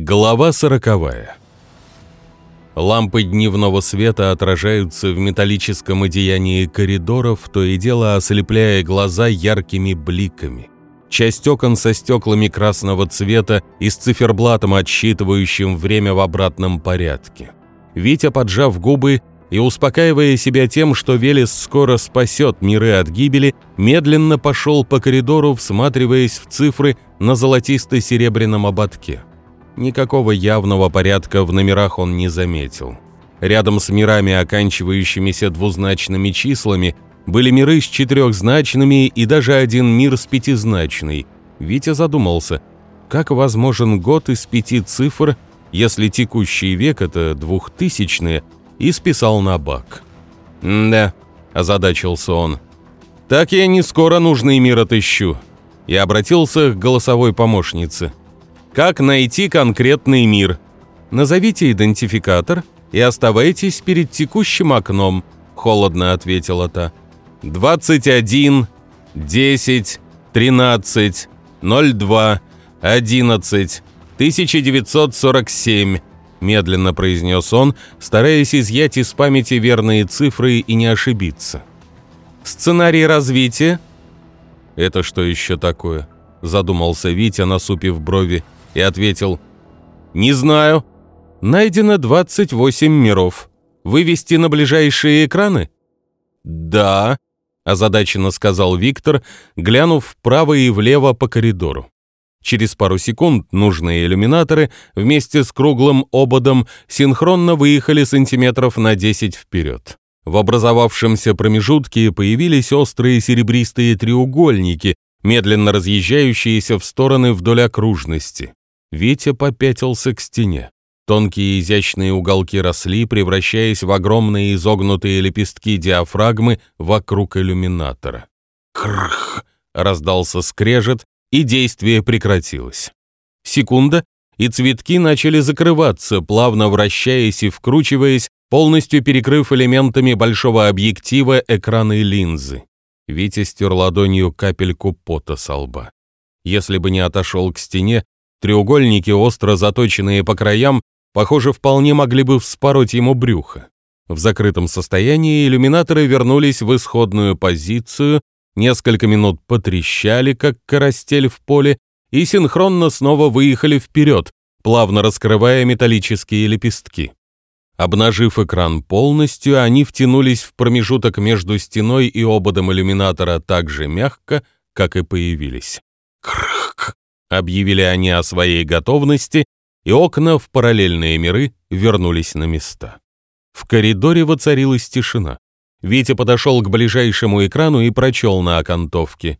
Глава сороковая. Лампы дневного света отражаются в металлическом одеянии коридоров, то и дело ослепляя глаза яркими бликами. Часть окон со стеклами красного цвета и с циферблатом, отсчитывающим время в обратном порядке. Витя, поджав губы и успокаивая себя тем, что Велес скоро спасет миры от гибели, медленно пошел по коридору, всматриваясь в цифры на золотисто-серебряном ободке. Никакого явного порядка в номерах он не заметил. Рядом с мирами, оканчивающимися двузначными числами, были миры с четырехзначными и даже один мир с пятизначной. Витя задумался, как возможен год из пяти цифр, если текущий век — это двухтысячные, и списал на бак. «Да», — озадачился он, — «так я не скоро нужный мир отыщу». И обратился к голосовой помощнице — как найти конкретный мир? Назовите идентификатор и оставайтесь перед текущим окном, холодно ответила та. 21, 10, 13, 02, 11, 1947, медленно произнес он, стараясь изъять из памяти верные цифры и не ошибиться. Сценарий развития? Это что еще такое? Задумался Витя, насупив брови и ответил «Не знаю. Найдено 28 миров. Вывести на ближайшие экраны?» «Да», — озадаченно сказал Виктор, глянув вправо и влево по коридору. Через пару секунд нужные иллюминаторы вместе с круглым ободом синхронно выехали сантиметров на 10 вперед. В образовавшемся промежутке появились острые серебристые треугольники, медленно разъезжающиеся в стороны вдоль окружности. Витя попятился к стене. Тонкие изящные уголки росли, превращаясь в огромные изогнутые лепестки диафрагмы вокруг иллюминатора. Крх! раздался скрежет, и действие прекратилось. Секунда, и цветки начали закрываться, плавно вращаясь и вкручиваясь, полностью перекрыв элементами большого объектива экраны линзы. Витя стер ладонью капельку пота со лба. Если бы не отошел к стене, Треугольники, остро заточенные по краям, похоже, вполне могли бы вспороть ему брюхо. В закрытом состоянии иллюминаторы вернулись в исходную позицию, несколько минут потрещали, как карастель в поле, и синхронно снова выехали вперед, плавно раскрывая металлические лепестки. Обнажив экран полностью, они втянулись в промежуток между стеной и ободом иллюминатора так же мягко, как и появились. Крх! Объявили они о своей готовности, и окна в параллельные миры вернулись на места. В коридоре воцарилась тишина. Витя подошел к ближайшему экрану и прочел на окантовке.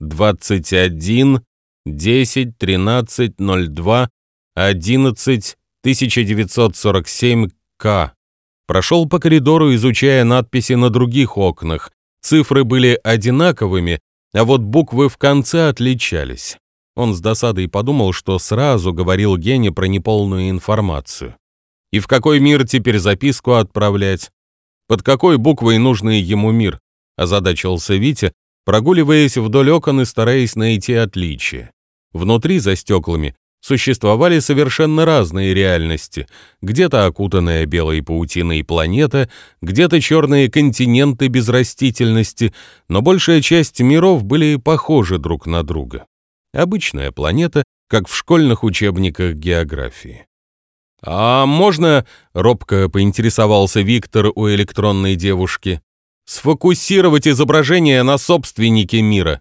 21, 10, 13, 02, 11, 1947 К. Прошел по коридору, изучая надписи на других окнах. Цифры были одинаковыми, а вот буквы в конце отличались. Он с досадой подумал, что сразу говорил Гене про неполную информацию. И в какой мир теперь записку отправлять? Под какой буквой нужный ему мир? Озадачился Витя, прогуливаясь вдоль окон и стараясь найти отличия. Внутри, за стеклами, существовали совершенно разные реальности. Где-то окутанная белой паутиной планета, где-то черные континенты без растительности, но большая часть миров были похожи друг на друга. Обычная планета, как в школьных учебниках географии. «А можно?» — робко поинтересовался Виктор у электронной девушки. «Сфокусировать изображение на собственнике мира».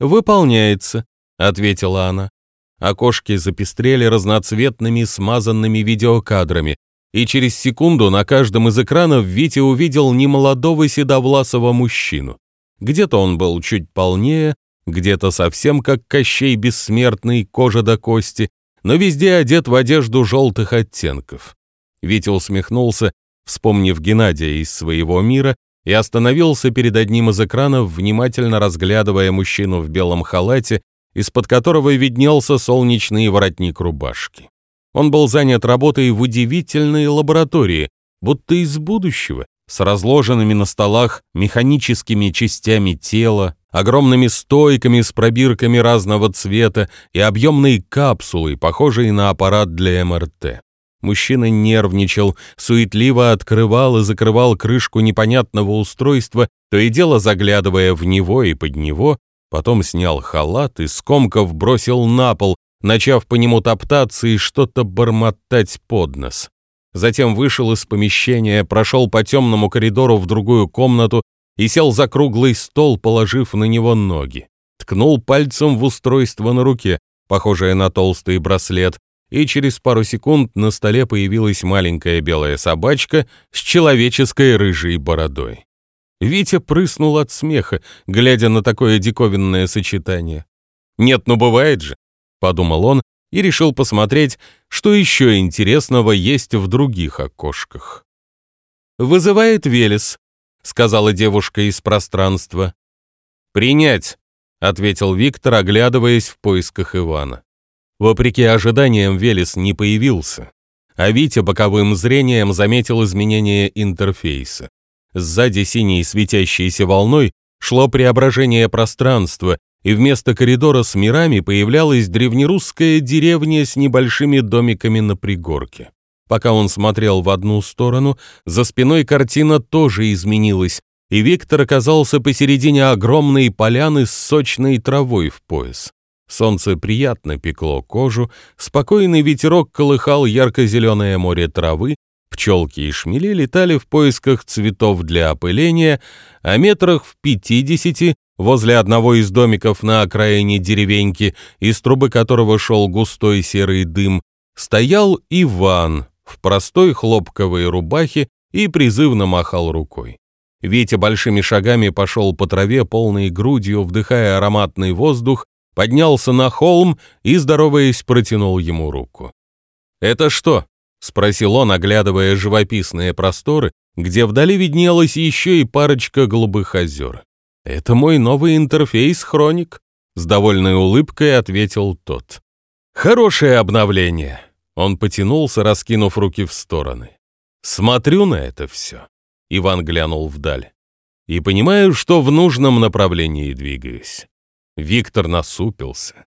«Выполняется», — ответила она. Окошки запестрели разноцветными смазанными видеокадрами, и через секунду на каждом из экранов Витя увидел немолодого седовласого мужчину. Где-то он был чуть полнее, где-то совсем как Кощей Бессмертный, кожа до кости, но везде одет в одежду желтых оттенков. Витя усмехнулся, вспомнив Геннадия из своего мира, и остановился перед одним из экранов, внимательно разглядывая мужчину в белом халате, из-под которого виднелся солнечный воротник рубашки. Он был занят работой в удивительной лаборатории, будто из будущего, с разложенными на столах механическими частями тела, огромными стойками с пробирками разного цвета и объемной капсулой, похожей на аппарат для МРТ. Мужчина нервничал, суетливо открывал и закрывал крышку непонятного устройства, то и дело заглядывая в него и под него, потом снял халат и скомков бросил на пол, начав по нему топтаться и что-то бормотать под нос. Затем вышел из помещения, прошел по темному коридору в другую комнату и сел за круглый стол, положив на него ноги. Ткнул пальцем в устройство на руке, похожее на толстый браслет, и через пару секунд на столе появилась маленькая белая собачка с человеческой рыжей бородой. Витя прыснул от смеха, глядя на такое диковинное сочетание. «Нет, ну бывает же», — подумал он и решил посмотреть, что еще интересного есть в других окошках. «Вызывает Велес», — сказала девушка из пространства. «Принять», — ответил Виктор, оглядываясь в поисках Ивана. Вопреки ожиданиям Велес не появился, а Витя боковым зрением заметил изменение интерфейса. Сзади синей светящейся волной шло преображение пространства, и вместо коридора с мирами появлялась древнерусская деревня с небольшими домиками на пригорке. Пока он смотрел в одну сторону, за спиной картина тоже изменилась, и Виктор оказался посередине огромной поляны с сочной травой в пояс. Солнце приятно пекло кожу, спокойный ветерок колыхал ярко-зеленое море травы, пчелки и шмели летали в поисках цветов для опыления, а метрах в пятидесяти возле одного из домиков на окраине деревеньки, из трубы которого шел густой серый дым, стоял Иван в простой хлопковой рубахе и призывно махал рукой. Витя большими шагами пошел по траве полной грудью, вдыхая ароматный воздух, поднялся на холм и, здороваясь, протянул ему руку. «Это что?» — спросил он, оглядывая живописные просторы, где вдали виднелась еще и парочка голубых озер. «Это мой новый интерфейс, Хроник», — с довольной улыбкой ответил тот. «Хорошее обновление», — он потянулся, раскинув руки в стороны. «Смотрю на это все», — Иван глянул вдаль, «и понимаю, что в нужном направлении двигаюсь. Виктор насупился.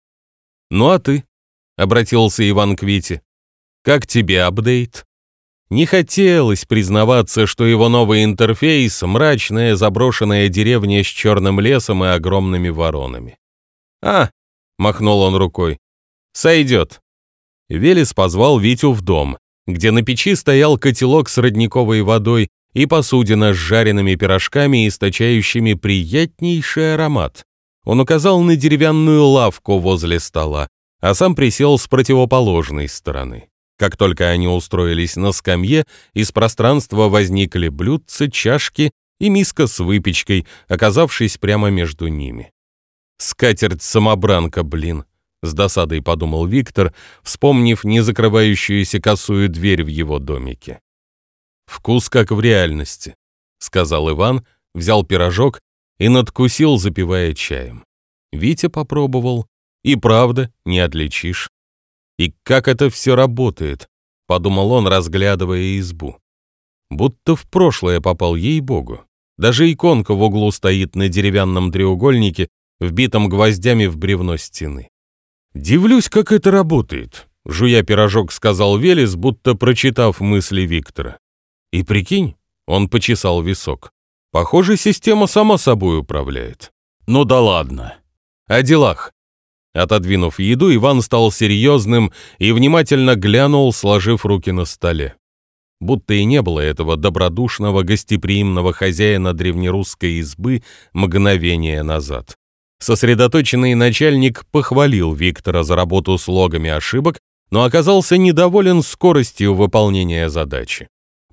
«Ну а ты?» — обратился Иван к Вите. «Как тебе апдейт?» Не хотелось признаваться, что его новый интерфейс — мрачная заброшенная деревня с черным лесом и огромными воронами. «А!» — махнул он рукой. «Сойдет». Велес позвал Витю в дом, где на печи стоял котелок с родниковой водой и посудина с жареными пирожками, источающими приятнейший аромат. Он указал на деревянную лавку возле стола, а сам присел с противоположной стороны. Как только они устроились на скамье, из пространства возникли блюдца, чашки и миска с выпечкой, оказавшись прямо между ними. «Скатерть-самобранка, блин!» — с досадой подумал Виктор, вспомнив незакрывающуюся косую дверь в его домике. «Вкус как в реальности», — сказал Иван, взял пирожок и надкусил, запивая чаем. Витя попробовал, и правда не отличишь. И как это все работает, подумал он, разглядывая избу. Будто в прошлое попал ей-богу. Даже иконка в углу стоит на деревянном треугольнике, вбитом гвоздями в бревно стены. «Дивлюсь, как это работает», — жуя пирожок, сказал Велес, будто прочитав мысли Виктора. «И прикинь», — он почесал висок, Похоже, система сама собой управляет. Ну да ладно. О делах. Отодвинув еду, Иван стал серьезным и внимательно глянул, сложив руки на столе. Будто и не было этого добродушного, гостеприимного хозяина древнерусской избы мгновение назад. Сосредоточенный начальник похвалил Виктора за работу с логами ошибок, но оказался недоволен скоростью выполнения задачи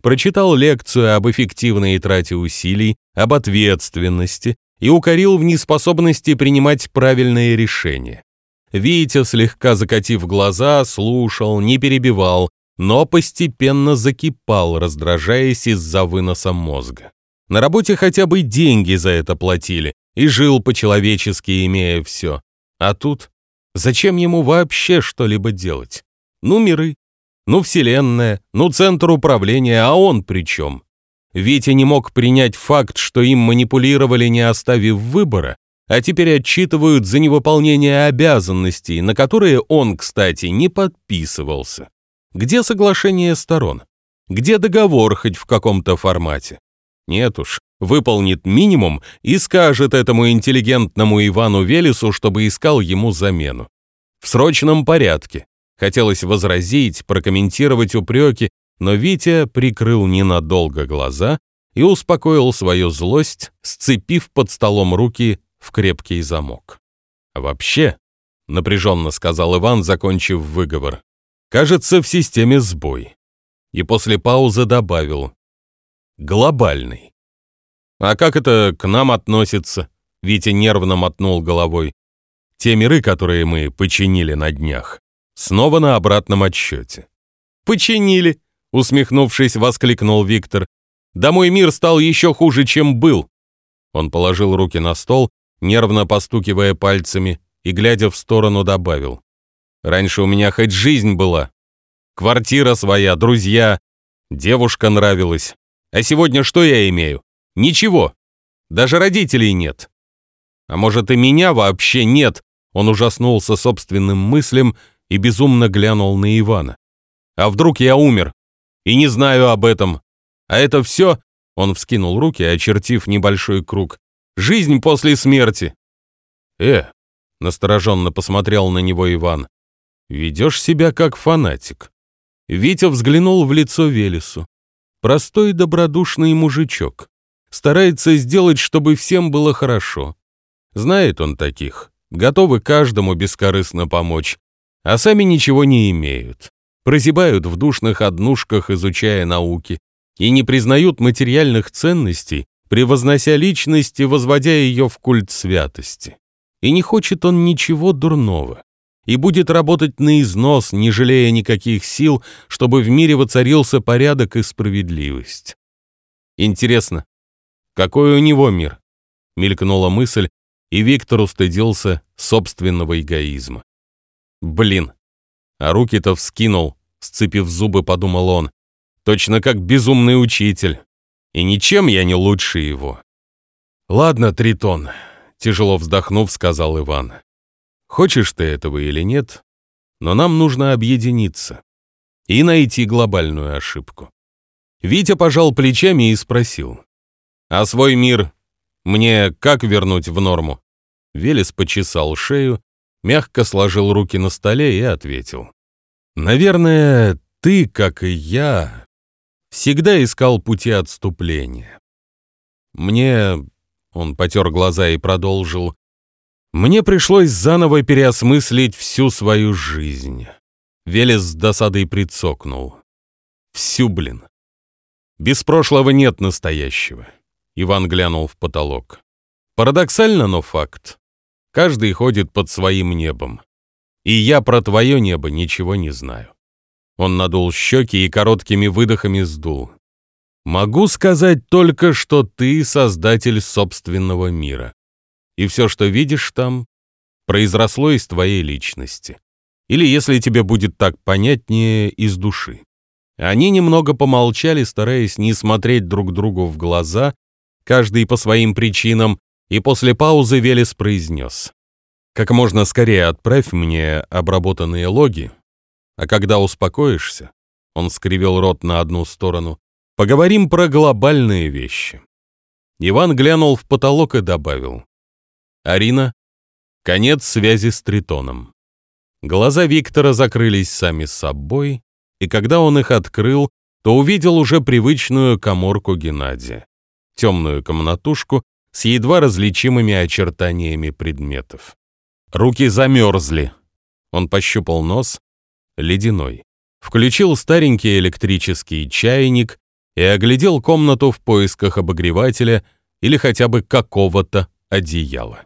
прочитал лекцию об эффективной трате усилий, об ответственности и укорил в неспособности принимать правильные решения. Витя, слегка закатив глаза, слушал, не перебивал, но постепенно закипал, раздражаясь из-за выноса мозга. На работе хотя бы деньги за это платили, и жил по-человечески, имея все. А тут зачем ему вообще что-либо делать? Ну, миры, ну, Вселенная, ну, Центр управления, а он при чем? Витя не мог принять факт, что им манипулировали, не оставив выбора, а теперь отчитывают за невыполнение обязанностей, на которые он, кстати, не подписывался. Где соглашение сторон? Где договор хоть в каком-то формате? Нет уж, выполнит минимум и скажет этому интеллигентному Ивану Велесу, чтобы искал ему замену. В срочном порядке. Хотелось возразить, прокомментировать упреки, но Витя прикрыл ненадолго глаза и успокоил свою злость, сцепив под столом руки в крепкий замок. «А вообще», — напряженно сказал Иван, закончив выговор, «кажется, в системе сбой». И после паузы добавил, «глобальный». «А как это к нам относится?» Витя нервно мотнул головой. «Те миры, которые мы починили на днях, снова на обратном отсчете». «Починили!» — усмехнувшись, воскликнул Виктор. «Да мой мир стал еще хуже, чем был!» Он положил руки на стол, нервно постукивая пальцами, и, глядя в сторону, добавил. «Раньше у меня хоть жизнь была. Квартира своя, друзья, девушка нравилась. А сегодня что я имею? Ничего. Даже родителей нет. А может, и меня вообще нет?» Он ужаснулся собственным мыслям и безумно глянул на Ивана. «А вдруг я умер? И не знаю об этом. А это все...» Он вскинул руки, очертив небольшой круг. Жизнь после смерти. Э, настороженно посмотрел на него Иван. Ведешь себя как фанатик. Витя взглянул в лицо Велесу. Простой добродушный мужичок. Старается сделать, чтобы всем было хорошо. Знает он таких. Готовы каждому бескорыстно помочь. А сами ничего не имеют. Прозябают в душных однушках, изучая науки. И не признают материальных ценностей, превознося личность и возводя ее в культ святости. И не хочет он ничего дурного, и будет работать на износ, не жалея никаких сил, чтобы в мире воцарился порядок и справедливость. Интересно, какой у него мир? Мелькнула мысль, и Виктор устыдился собственного эгоизма. Блин, а руки-то вскинул, сцепив зубы, подумал он, точно как безумный учитель и ничем я не лучше его. «Ладно, Тритон», — тяжело вздохнув, сказал Иван. «Хочешь ты этого или нет, но нам нужно объединиться и найти глобальную ошибку». Витя пожал плечами и спросил. «А свой мир мне как вернуть в норму?» Велес почесал шею, мягко сложил руки на столе и ответил. «Наверное, ты, как и я, всегда искал пути отступления. Мне, он потер глаза и продолжил, мне пришлось заново переосмыслить всю свою жизнь. Велес с досадой прицокнул. Всю, блин. Без прошлого нет настоящего. Иван глянул в потолок. Парадоксально, но факт. Каждый ходит под своим небом. И я про твое небо ничего не знаю. Он надул щеки и короткими выдохами сдул. «Могу сказать только, что ты создатель собственного мира. И все, что видишь там, произросло из твоей личности. Или, если тебе будет так понятнее, из души». Они немного помолчали, стараясь не смотреть друг другу в глаза, каждый по своим причинам, и после паузы Велес произнес. «Как можно скорее отправь мне обработанные логи, а когда успокоишься, он скривил рот на одну сторону, поговорим про глобальные вещи. Иван глянул в потолок и добавил. Арина, конец связи с Тритоном. Глаза Виктора закрылись сами собой, и когда он их открыл, то увидел уже привычную коморку Геннадия, темную комнатушку с едва различимыми очертаниями предметов. Руки замерзли. Он пощупал нос, ледяной. Включил старенький электрический чайник и оглядел комнату в поисках обогревателя или хотя бы какого-то одеяла.